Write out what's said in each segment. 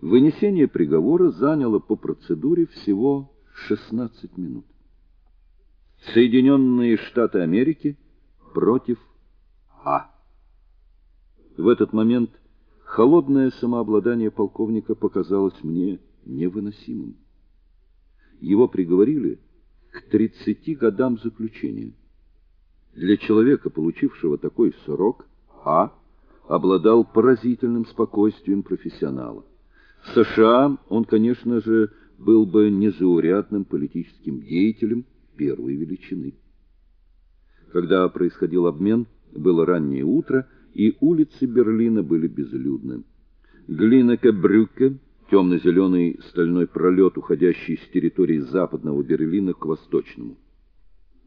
Вынесение приговора заняло по процедуре всего 16 минут. Соединенные Штаты Америки против А. В этот момент холодное самообладание полковника показалось мне невыносимым. Его приговорили к 30 годам заключения. Для человека, получившего такой срок, А обладал поразительным спокойствием профессионала. В США он, конечно же, был бы незаурядным политическим деятелем первой величины. Когда происходил обмен, было раннее утро, и улицы Берлина были безлюдны. Глинека-Брюке, темно-зеленый стальной пролет, уходящий с территории западного Берлина к восточному.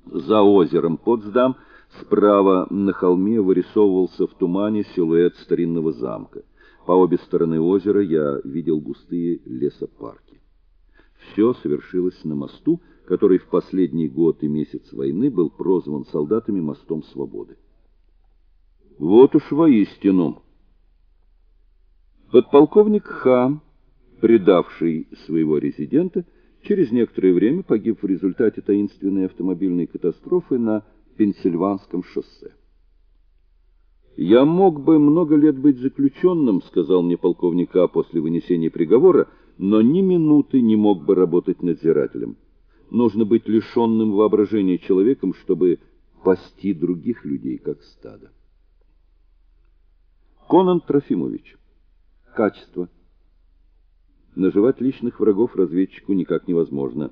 За озером Потсдам справа на холме вырисовывался в тумане силуэт старинного замка. По обе стороны озера я видел густые лесопарки. Все совершилось на мосту, который в последний год и месяц войны был прозван солдатами мостом свободы. Вот уж воистину. Подполковник Ха, предавший своего резидента, через некоторое время погиб в результате таинственной автомобильной катастрофы на Пенсильванском шоссе. Я мог бы много лет быть заключенным, сказал мне полковник А после вынесения приговора, но ни минуты не мог бы работать надзирателем. Нужно быть лишенным воображения человеком, чтобы пасти других людей как стадо. Конан Трофимович. Качество. Наживать личных врагов разведчику никак невозможно.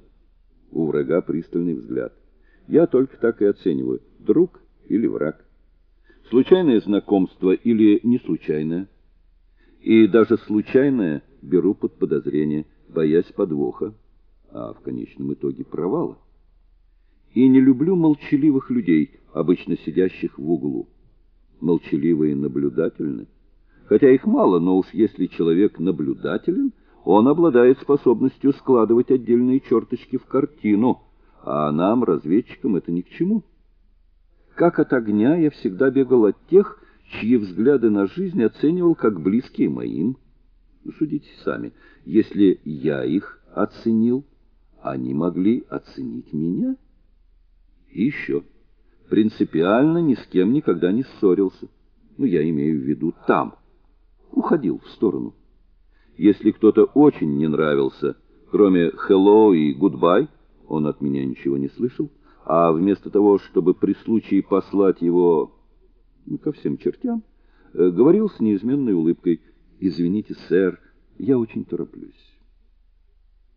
У врага пристальный взгляд. Я только так и оцениваю: друг или враг. Случайное знакомство или не случайное? И даже случайное беру под подозрение, боясь подвоха, а в конечном итоге провала. И не люблю молчаливых людей, обычно сидящих в углу. Молчаливые наблюдательны. Хотя их мало, но уж если человек наблюдателен, он обладает способностью складывать отдельные черточки в картину, а нам, разведчикам, это ни к чему. Как от огня я всегда бегал от тех, чьи взгляды на жизнь оценивал как близкие моим. Судите сами, если я их оценил, они могли оценить меня. И еще, принципиально ни с кем никогда не ссорился. Ну, я имею в виду там. Уходил в сторону. Если кто-то очень не нравился, кроме hello и goodbye, он от меня ничего не слышал а вместо того, чтобы при случае послать его ну, ко всем чертям, э, говорил с неизменной улыбкой: "Извините, сэр, я очень тороплюсь".